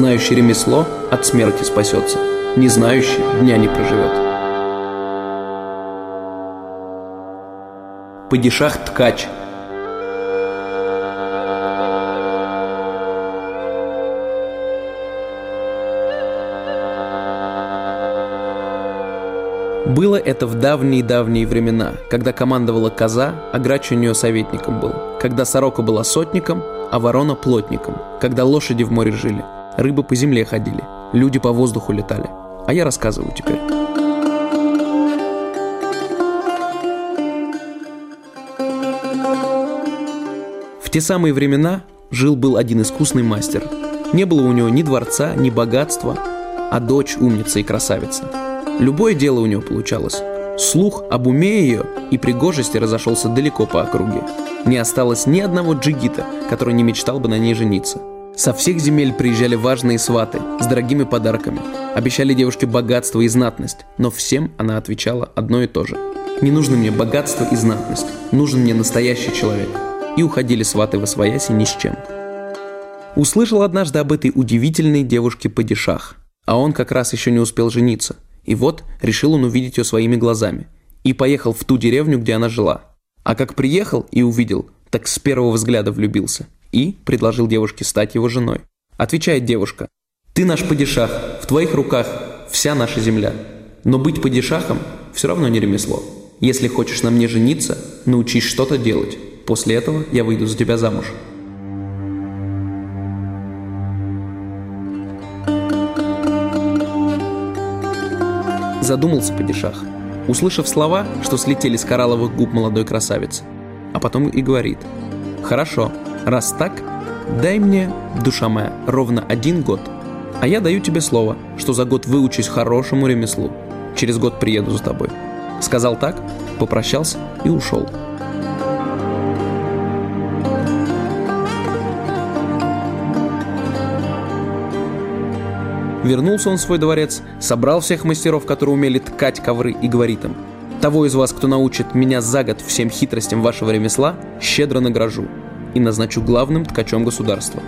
Знающий ремесло от смерти спасется, не знающий дня не проживет. Падишах ткач – Было это в давние-давние времена, когда командовала коза, а грач у нее советником был, когда сорока была сотником, а ворона плотником, когда лошади в море жили, рыбы по земле ходили, люди по воздуху летали. А я рассказываю теперь. В те самые времена жил-был один искусный мастер. Не было у него ни дворца, ни богатства, а дочь умница и красавица – Любое дело у него получалось. Слух об уме ее и пригожести разошелся далеко по округе. Не осталось ни одного джигита, который не мечтал бы на ней жениться. Со всех земель приезжали важные сваты с дорогими подарками. Обещали девушке богатство и знатность, но всем она отвечала одно и то же. «Не нужно мне богатство и знатность, нужен мне настоящий человек». И уходили сваты во свояси ни с чем. Услышал однажды об этой удивительной девушке-падишах, а он как раз еще не успел жениться – и вот решил он увидеть ее своими глазами. И поехал в ту деревню, где она жила. А как приехал и увидел, так с первого взгляда влюбился. И предложил девушке стать его женой. Отвечает девушка. «Ты наш падишах, в твоих руках вся наша земля. Но быть падишахом все равно не ремесло. Если хочешь на мне жениться, научись что-то делать. После этого я выйду за тебя замуж». задумался падишах, услышав слова, что слетели с коралловых губ молодой красавицы. А потом и говорит, «Хорошо, раз так, дай мне, душа моя, ровно один год, а я даю тебе слово, что за год выучусь хорошему ремеслу. Через год приеду за тобой». Сказал так, попрощался и ушел. Вернулся он в свой дворец, собрал всех мастеров, которые умели ткать ковры, и говорит им, «Того из вас, кто научит меня за год всем хитростям вашего ремесла, щедро награжу и назначу главным ткачом государства».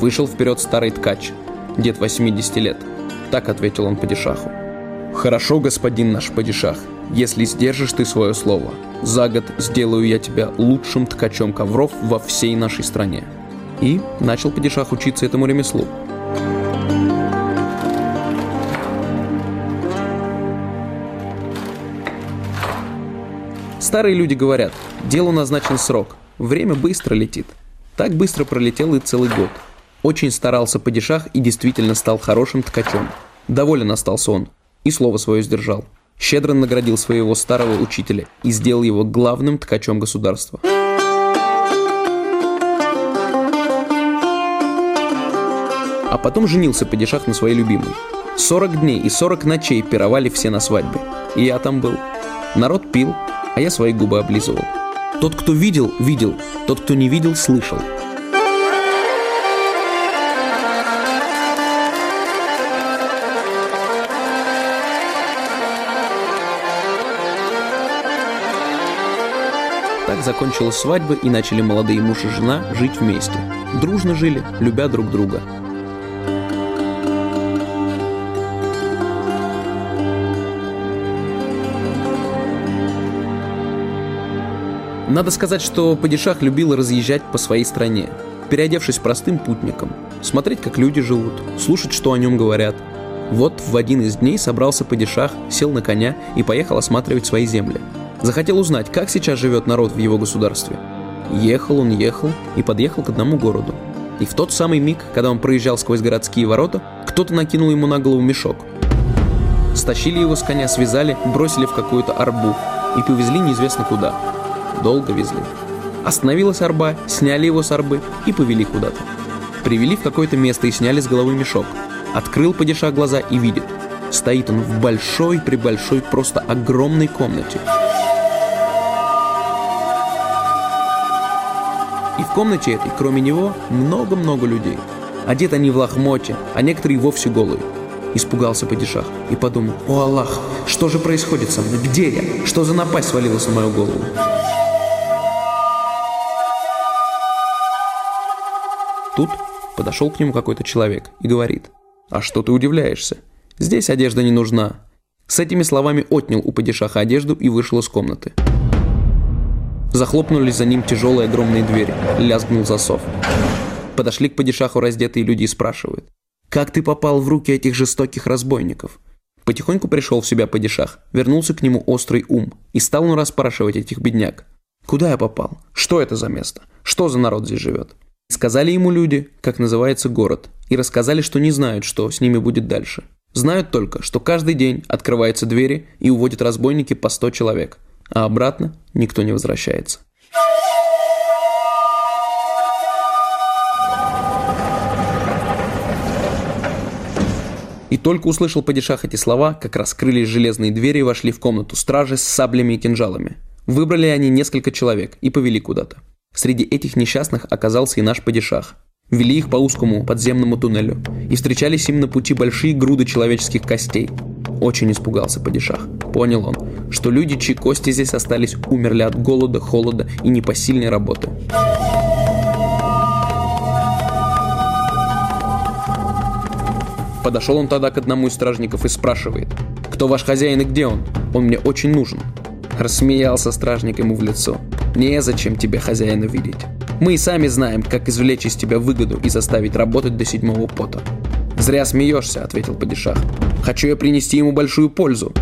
Вышел вперед старый ткач, дед 80 лет. Так ответил он падишаху. «Хорошо, господин наш падишах, если сдержишь ты свое слово. За год сделаю я тебя лучшим ткачом ковров во всей нашей стране». И начал падишах учиться этому ремеслу – Старые люди говорят, делу назначен срок, время быстро летит. Так быстро пролетел и целый год. Очень старался падишах и действительно стал хорошим ткачом. Доволен остался он и слово свое сдержал. Щедро наградил своего старого учителя и сделал его главным ткачом государства. А потом женился падишах на своей любимой. 40 дней и 40 ночей пировали все на свадьбе. И я там был. Народ пил, а я свои губы облизывал. Тот, кто видел, видел, тот, кто не видел, слышал. Так закончилась свадьба и начали молодые муж и жена жить вместе. Дружно жили, любя друг друга. Надо сказать, что Падишах любил разъезжать по своей стране, переодевшись простым путником, смотреть, как люди живут, слушать, что о нем говорят. Вот в один из дней собрался Падишах, сел на коня и поехал осматривать свои земли. Захотел узнать, как сейчас живет народ в его государстве. Ехал он, ехал и подъехал к одному городу. И в тот самый миг, когда он проезжал сквозь городские ворота, кто-то накинул ему на голову мешок. Стащили его с коня, связали, бросили в какую-то арбу и повезли неизвестно куда – Долго везли. Остановилась арба, сняли его с арбы и повели куда-то. Привели в какое-то место и сняли с головы мешок. Открыл падиша глаза и видит. Стоит он в большой-пребольшой, просто огромной комнате. И в комнате этой, кроме него, много-много людей. Одеты они в лохмоте, а некоторые вовсе голые. Испугался падишах и подумал, «О Аллах, что же происходит со мной? Где я? Что за напасть свалилась на мою голову?» Тут Подошел к нему какой-то человек и говорит, «А что ты удивляешься? Здесь одежда не нужна». С этими словами отнял у падишаха одежду и вышел из комнаты. Захлопнулись за ним тяжелые огромные двери, лязгнул засов. Подошли к падишаху раздетые люди и спрашивают, «Как ты попал в руки этих жестоких разбойников?» Потихоньку пришел в себя падишах, вернулся к нему острый ум и стал он расспрашивать этих бедняк. «Куда я попал? Что это за место? Что за народ здесь живет?» Сказали ему люди, как называется город, и рассказали, что не знают, что с ними будет дальше. Знают только, что каждый день открываются двери и уводят разбойники по 100 человек, а обратно никто не возвращается. И только услышал падишах эти слова, как раскрылись железные двери и вошли в комнату стражи с саблями и кинжалами. Выбрали они несколько человек и повели куда-то. Среди этих несчастных оказался и наш падишах. Вели их по узкому подземному туннелю, и встречались им на пути большие груды человеческих костей. Очень испугался падишах. Понял он, что люди, чьи кости здесь остались, умерли от голода, холода и непосильной работы. Подошел он тогда к одному из стражников и спрашивает, «Кто ваш хозяин и где он? Он мне очень нужен». Рассмеялся стражник ему в лицо. Незачем тебе хозяина видеть. Мы и сами знаем, как извлечь из тебя выгоду и заставить работать до седьмого пота. «Зря смеешься», — ответил падишах. «Хочу я принести ему большую пользу».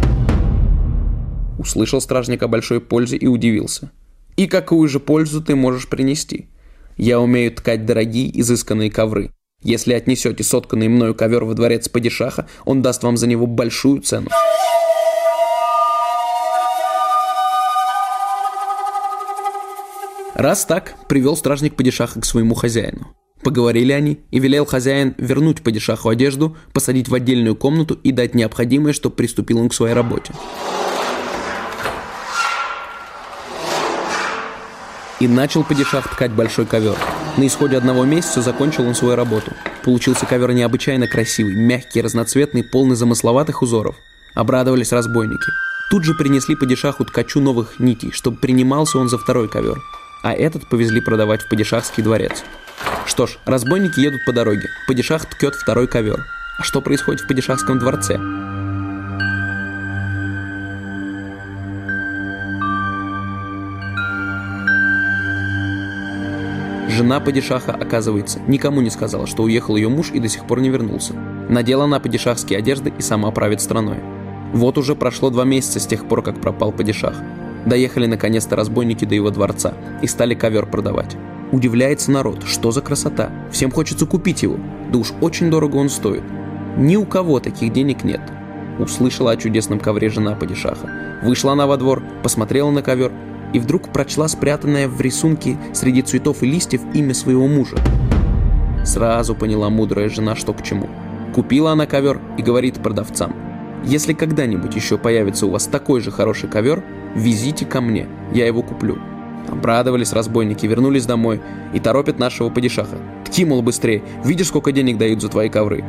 Услышал стражник о большой пользе и удивился. «И какую же пользу ты можешь принести? Я умею ткать дорогие, изысканные ковры. Если отнесете сотканный мною ковер во дворец падишаха, он даст вам за него большую цену». Раз так, привел стражник падишаха к своему хозяину. Поговорили они, и велел хозяин вернуть падишаху одежду, посадить в отдельную комнату и дать необходимое, чтобы приступил он к своей работе. И начал падишах ткать большой ковер. На исходе одного месяца закончил он свою работу. Получился ковер необычайно красивый, мягкий, разноцветный, полный замысловатых узоров. Обрадовались разбойники. Тут же принесли падишаху ткачу новых нитей, чтобы принимался он за второй ковер а этот повезли продавать в Падишахский дворец. Что ж, разбойники едут по дороге, Падишах ткет второй ковер. А что происходит в Падишахском дворце? Жена падишаха, оказывается, никому не сказала, что уехал ее муж и до сих пор не вернулся. Надела она падишахские одежды и сама правит страной. Вот уже прошло два месяца с тех пор, как пропал падишах. Доехали наконец-то разбойники до его дворца и стали ковер продавать. Удивляется народ, что за красота. Всем хочется купить его, да уж очень дорого он стоит. Ни у кого таких денег нет. Услышала о чудесном ковре жена падишаха. Вышла она во двор, посмотрела на ковер и вдруг прочла спрятанное в рисунке среди цветов и листьев имя своего мужа. Сразу поняла мудрая жена, что к чему. Купила она ковер и говорит продавцам, «Если когда-нибудь еще появится у вас такой же хороший ковер, Везите ко мне, я его куплю». Обрадовались разбойники, вернулись домой и торопят нашего падишаха. «Тки, мол, быстрее, видишь, сколько денег дают за твои ковры?»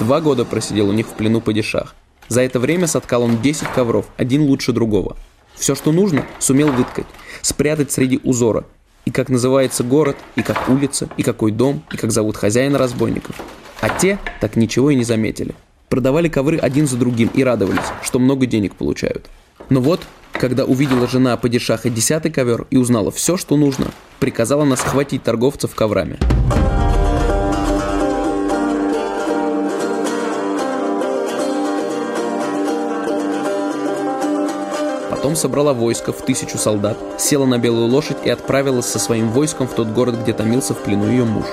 Два года просидел у них в плену падишах. За это время соткал он 10 ковров, один лучше другого. Все, что нужно, сумел выткать, спрятать среди узора. И как называется город, и как улица, и какой дом, и как зовут хозяина разбойников. А те так ничего и не заметили. Продавали ковры один за другим и радовались, что много денег получают. Но вот, когда увидела жена падишаха десятый ковер и узнала все, что нужно, приказала нас схватить торговцев коврами. Потом собрала войско в тысячу солдат, села на белую лошадь и отправилась со своим войском в тот город, где томился в плену ее муж.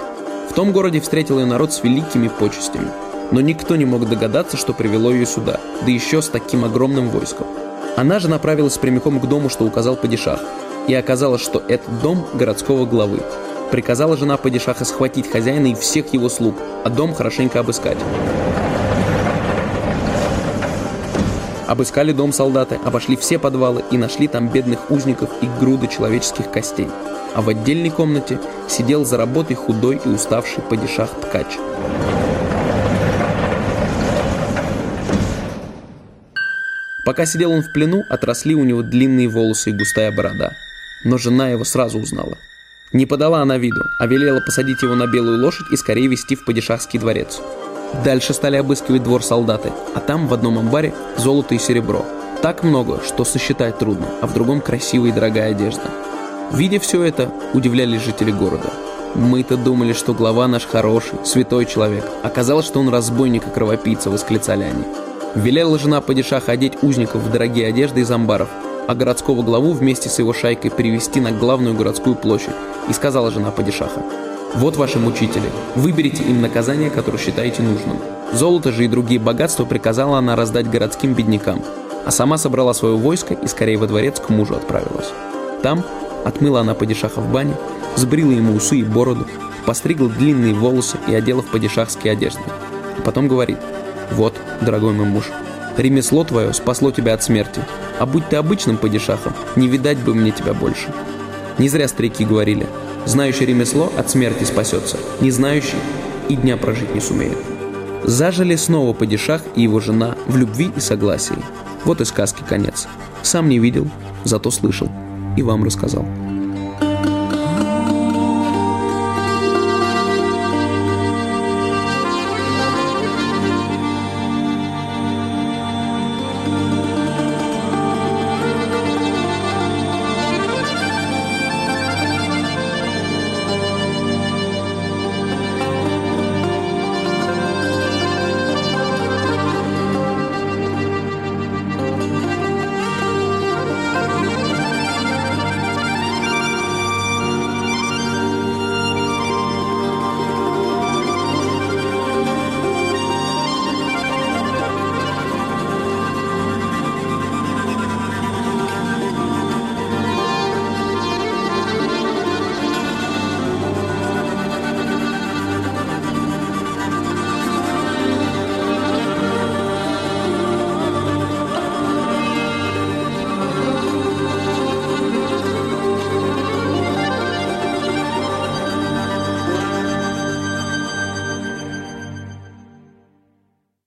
В том городе встретил ее народ с великими почестями. Но никто не мог догадаться, что привело ее сюда, да еще с таким огромным войском. Она же направилась прямиком к дому, что указал Падишах, и оказалось, что это дом городского главы. Приказала жена Падишаха схватить хозяина и всех его слуг, а дом хорошенько обыскать. Обыскали дом солдаты, обошли все подвалы и нашли там бедных узников и груды человеческих костей. А в отдельной комнате сидел за работой худой и уставший падишах ткач. Пока сидел он в плену, отросли у него длинные волосы и густая борода. Но жена его сразу узнала. Не подала она виду, а велела посадить его на белую лошадь и скорее вести в падишахский дворец. Дальше стали обыскивать двор солдаты, а там в одном амбаре золото и серебро. Так много, что сосчитать трудно, а в другом красивая и дорогая одежда. Видя все это, удивлялись жители города. «Мы-то думали, что глава наш хороший, святой человек. Оказалось, что он разбойник и кровопийца», — восклицали они. Велела жена падишаха одеть узников в дорогие одежды из амбаров, а городского главу вместе с его шайкой привести на главную городскую площадь. И сказала жена падишаха, «Вот ваши мучители, выберите им наказание, которое считаете нужным». Золото же и другие богатства приказала она раздать городским беднякам, а сама собрала свое войско и скорее во дворец к мужу отправилась. Там отмыла она падишаха в бане, сбрила ему усы и бороду, постригла длинные волосы и одела в падишахские одежды. А потом говорит – вот, дорогой мой муж, ремесло твое спасло тебя от смерти, а будь ты обычным падишахом, не видать бы мне тебя больше. Не зря старики говорили, знающий ремесло от смерти спасется, не знающий и дня прожить не сумеет. Зажили снова падишах и его жена в любви и согласии. Вот и сказки конец. Сам не видел, зато слышал и вам рассказал.